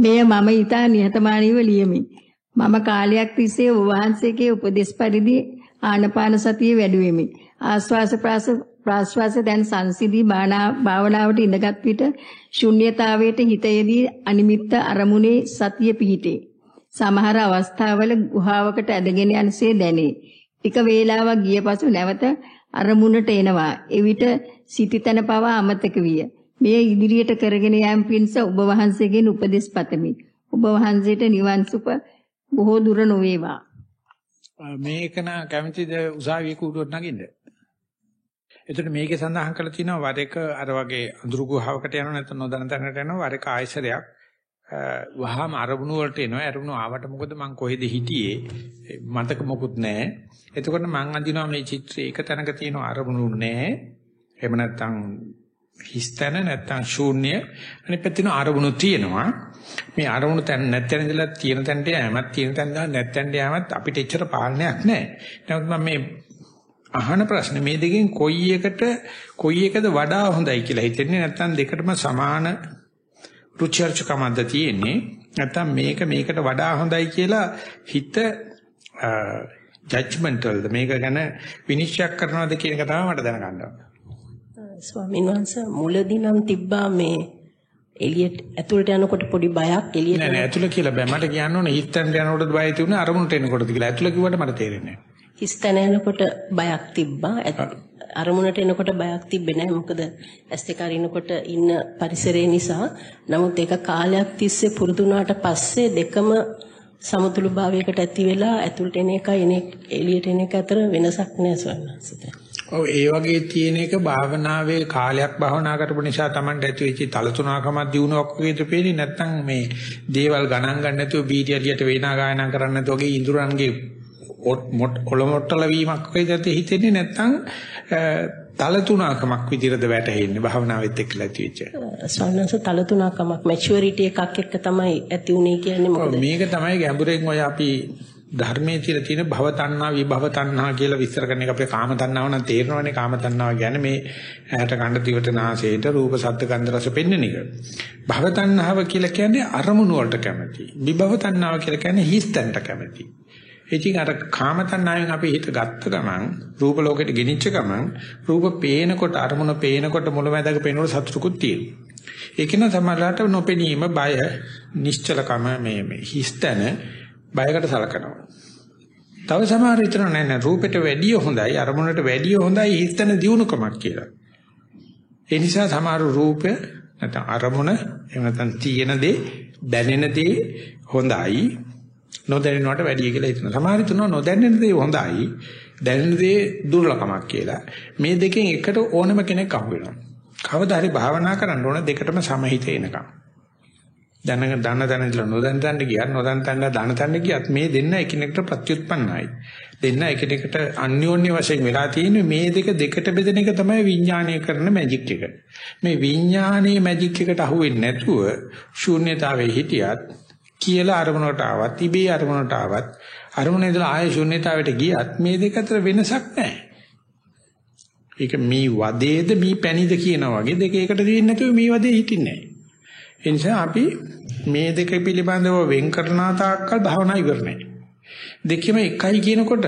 මෙය මම ඊතා නිහතමානීව ලියමි. මම කාලයක් තිස්සේ ඔබ වහන්සේගේ උපදෙස් පරිදි ආනපාන සතිය වැඩුවෙමි. ආස්වාස ප්‍රාස්වාස දැන් සංසිදී භාවනාවට ඉඳගත් විට ශුන්්‍යතාවයට හිත යෙදී අනිමිත්ත අරමුණේ සතිය පිහිටේ. සමහර අවස්ථාවල ගුහාවකට ඇදගෙන යනසේ දැනේ. ටික වේලාවක් ගිය පසු නැවත අරමුණට එනවා. එවිට සිටිතන පවා අමතක විය. මේ ඉදිරියට කරගෙන යාම පිණිස ඔබ වහන්සේගෙන් උපදෙස් පතමි. ඔබ වහන්සේට නිවන් සුප බොහෝ දුර නොවේවා. මේක නා කැමතිද උසාවියේ කූඩුවට නගින්න? එතකොට මේකේ සඳහන් කරලා තියෙනවා වර එක අර වගේ අඳුරු ගුහාවකට යනවා නැත්නම් නොදන්න තැනකට යනවා වර එක ආයසරයක් වහාම අරමුණු වලට එනවා අරමුණු ආවට මොකද මං කොහෙද හිටියේ මතක මොකුත් නැහැ එතකොට මං අඳිනවා මේ චිත්‍රයේ එක තැනක තියෙන අරමුණු නැහැ එහෙම නැත්නම් හිස්තන නැත්නම් ශූන්‍ය අනිත් පැත්තේ අරමුණු තියෙනවා. මේ අරමුණු තැන නැත්නම් ඉඳලා තියෙන තැනට යෑමත් තියෙන තැන ඉඳලා නැත්නම් යෑමත් අපිට එච්චර පාලනයක් නැහැ. නමුත් මම මේ අහන ප්‍රශ්නේ මේ දෙකෙන් කොයි එකට කොයි එකද වඩා හොඳයි කියලා හිතෙන්නේ නැත්නම් දෙකටම සමාන රුචර්චකමක්ද තියෙන්නේ. නැත්නම් මේක මේකට වඩා හොඳයි කියලා හිත ජජ්මන්ටල්ද මේක ගැන විනිශ්චය කරනවද කියන එක තමයි මට දැනගන්න ඕනේ. ස්වාමීන් වහන්සේ මුලදී නම් තිබ්බා මේ එළියට ඇතුළට යනකොට පොඩි බයක් එළියට නෑ නෑ ඇතුළ කියලා බෑ. මට කියන්න ඕනේ හිතෙන් යනකොටද බය තිබුණේ අරමුණට එනකොටද කියලා. ඇතුළ කිව්වට මට තේරෙන්නේ නෑ. හිස්තැන යනකොට බයක් තිබ්බා. අරමුණට එනකොට බයක් තිබ්බේ නෑ. මොකද ඇස් දෙක අරිනකොට ඉන්න පරිසරය නිසා. නමුත් ඒක කාලයක් තිස්සේ පුරුදු පස්සේ දෙකම සමතුළු භාවයකට ඇති වෙලා ඇතුළට එන එකයි එළියට එන එක අතර වෙනසක් නෑ ස්වාමීන් ඔව් ඒ වගේ තියෙන එක භාවනාවේ කාලයක් භාවනා කරපු නිසා Tamanට ඇති වෙච්ච තලතුණකමක් දිනුවක් වගේද පේන්නේ නැත්නම් මේ දේවල් ගණන් ගන්න නැතුව බීටි ඇලියට වේනා ගායනා කරන්න නැතුව වගේ ඉඳුරන්ගේ ඔලොමොට්ටල වීමක් වේද හිතෙන්නේ නැත්නම් තලතුණකමක් විදිහට වැටහෙන්නේ භාවනාවෙත් එක්කලා ඇති වෙච්ච. ස්වර්ණස තලතුණකමක් මැචුරිටි එකක් එක්ක තමයි ඇති උනේ කියන්නේ මොකද? මේක තමයි ගැඹුරෙන් ඔය අපි ධර්මයේ තියලා තියෙන භව තණ්හා විභව තණ්හා කියලා විස්තර කරන එක අපේ කාම තණ්හාව නම් තේරෙනවනේ කාම තණ්හාව කියන්නේ මේ ඇහැට කන දිවට නාසයට රූප ශබ්ද ගන්ධ රස පෙන්වන එක. භව තණ්හාව කියලා කියන්නේ අරමුණු වලට කැමති. විභව තණ්හාව කියලා කියන්නේ හිස්තැනට කැමති. ඉතින් අර කාම තණ්හාවෙන් අපි හිත ගත්ත ගමන් රූප ලෝකෙට ගෙනිච්ච ගමන් රූප පේනකොට අරමුණ පේනකොට මුලැමැදක පේනකොට සතුටුකුත් තියෙනවා. ඒක න සමහරවිට නොපෙනීම බය නිශ්චලකම මේ මේ හිස්තැන බයකට සලකනවා. තව සමහර විතර නෑ නෑ රූපෙට වැඩිය හොඳයි අරමුණට වැඩිය හොඳයි හිතන දියුණුකමක් කියලා. ඒ නිසා සමහර රූප නැත්නම් අරමුණ එහෙම නැත්නම් තියෙන දේ දැනෙන දේ හොඳයි නොදැනෙනවට වැඩිය කියලා හිතනවා. සමහර හිතනවා නොදැනෙන දේ හොඳයි දැනෙන දේ දුර්ලභමක් කියලා. මේ දෙකෙන් එකට ඕනම කෙනෙක් අහු වෙනවා. කවදා හරි භාවනා කරන්න ඕන දෙකටම සමහිත එනකම්. දැන දන දැන ඉඳලා නොදැන තැනට ගියත් නොදැන තැනට දන තැනට ගියත් මේ දෙන්න එකිනෙකට ප්‍රත්‍යুৎපන්නයි. දෙන්න එකිනෙකට අන්‍යෝන්‍ය වශයෙන් වෙලා තියෙන්නේ මේ දෙක දෙකට බෙදෙන එක තමයි විඥානය කරන මැජික් එක. මේ විඥානයේ මැජික් එකට අහු වෙන්නේ නැතුව ශූන්‍යතාවයේ හිටියත් කියලා අරමුණට ආවත්, ඉබේ අරමුණට ආවත්, අරමුණේ ඉඳලා ආය ශූන්‍යතාවයට ගියත් මේ දෙක අතර වෙනසක් නැහැ. ඒක මේ වදේද මේ පැණිද කියනා වගේ දෙක එකට දෙන්නේ නැතුව මේ වදේ හිටින්නේ නැහැ. ඒ නිසා අපි මේ දෙක පිළිබඳව වෙන් කරනා තාක්කල් භාවනා ඉවර නැහැ. දෙකම එකයි කියනකොට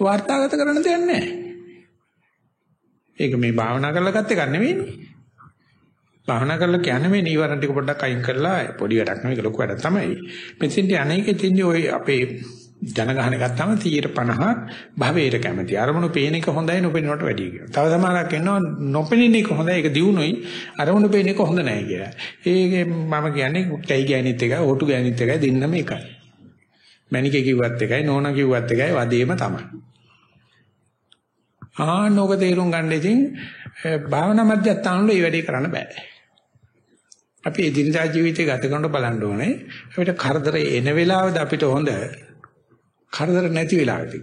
වාර්තාගත කරන්න දෙයක් නැහැ. ඒක මේ භාවනා කරලා ගත්ත එකක් නෙවෙයිනේ. භාවනා කරලා කියන්නේ මේ නීවරණ ටික පොඩ්ඩක් අයින් කරලා පොඩි වැඩක් නෙවෙයි ලොකු වැඩක් තමයි. මෙතෙන්දී අනේකෙ තින්නේ ওই අපේ ජනගහන ගත්තාම 150 භවයට කැමති. අරමුණු පේන එක හොඳයි නොපෙනෙනවට වැඩිය කියලා. තව සමහරක් ඉන්නවා නොපෙනෙන එක හොඳයි ඒක දියුණුයි අරමුණු පේන එක හොඳ නැහැ කියලා. ඒකේ මම කියන්නේ කයි ගෑනිත් එකයි හොටු ගෑනිත් එකයි දෙන්නම එකයි. මණිකේ කිව්වත් එකයි නෝනා කිව්වත් එකයි වදේම තමයි. ආනෝක තේරුම් ගන්න ඉතින් භාවනා මධ්‍යස්ථාන වල මේ වැඩේ කරන්න බෑ. අපි එදිනදා ජීවිතේ ගත කරනකොට බලන්න ඕනේ අපිට කරදර එන වෙලාවද අපිට හොඳ කරදර නැති වෙලාවදී.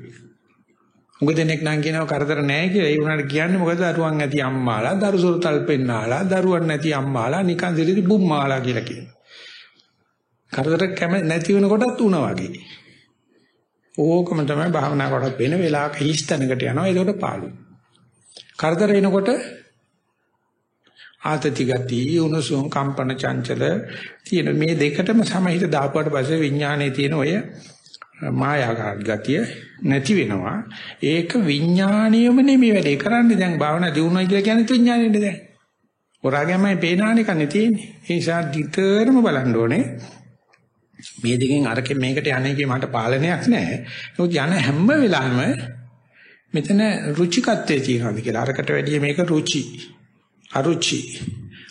මුග දෙනෙක් නම් කියනවා කරදර නැහැ කියලා. ඒ වුණාට කියන්නේ මොකද දරුවන් ඇති අම්මාලා, දරුසොරු තල්පෙන්නාලා, දරුවන් නැති අම්මාලා, නිකන් සිරිදි බුම්මාලා කියලා කියනවා. කරදර කැම නැති වෙනකොටත් උනා වගේ. ඕකම තමයි භාවනා කරත් වෙන වෙලාවක හිස්තැනකට යනවා. ඒකට පාළුයි. කරදර එනකොට ආතති ගති උණුසුම් කම්පන චංචල තියෙන මේ දෙකටම සමහිත දාපුවට පස්සේ විඥානයේ තියෙන ඔය මායාකාර ගතිය නැති වෙනවා. ඒක විඥාණයම නෙමෙයි වැඩේ කරන්නේ. දැන් භාවනා දිනුනයි කියලා කියන්නේ විඥාණයෙන්නේ දැන්. හොරාගමයි පේනානේ කන්නේ තියෙන්නේ. ඒ නිසා දිතරම බලන්න ඕනේ. මේ දෙකෙන් අරකින් මේකට යන්නේකේ මට පාලනයක් නැහැ. නමුත් යන හැම වෙලාවෙම මෙතන රුචිකත්වයේ තියෙනවාද කියලා. අරකට වැඩිය මේක රුචි. අරුචි.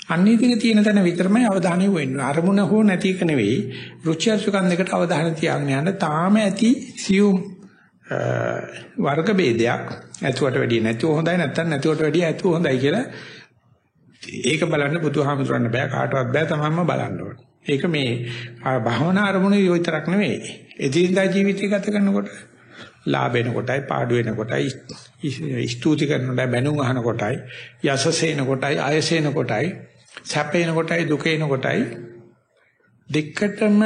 අන්නේ දිග තියෙන තැන විතරමයි අවධානය වෙන්නේ අරමුණ හෝ නැති එක නෙවෙයි රුචි අරුචිකන් දෙකට අවධානය තියාගෙන යන්න තාම ඇති සියුම් වර්ග ભેදයක් ඇතුවට වැඩිය නැතුව හොඳයි නැත්නම් නැතුවට වැඩිය ඇතුව හොඳයි කියලා ඒක බලන්න බුදුහාමුදුරන්න බෑ කාටවත් බෑ තමන්ම බලන්න ඕනේ. ඒක මේ භාවනා අරමුණ විතරක් නෙවෙයි. එදිනදා ජීවිතය ගත කරනකොට ලාභ වෙන කොටයි පාඩු වෙන කොටයි ස්තුති කරන කොටයි බැනුම් අහන කොටයි යසසේන කොටයි ආයසේන කොටයි සැපේන කොටයි දුකේන කොටයි දෙකටම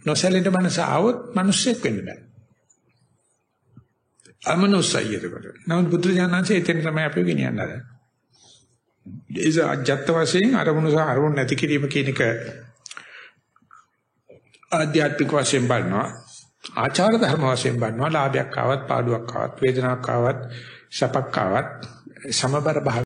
නොසැලෙන මනස આવොත් මිනිස්සෙක් වෙන්න බෑ. අමනුස්සයි එතකොට. නමුත් බුදු දඥාන්සේ එතෙන් තමයි අපි ගෙනියන්නේ. ඒස අජත්ත වශයෙන් අරමුණු සහ අරමුණු නැති කිරීම කියන එක ආධ්‍යාත්මික වශයෙන් බලනවා ආචාර ධර්ම වශයෙන් බලනවා ලාභයක් ආවත් පාඩුවක් ආවත් වේදනාවක් ආවත් සපක් ආවත් සමබර භාව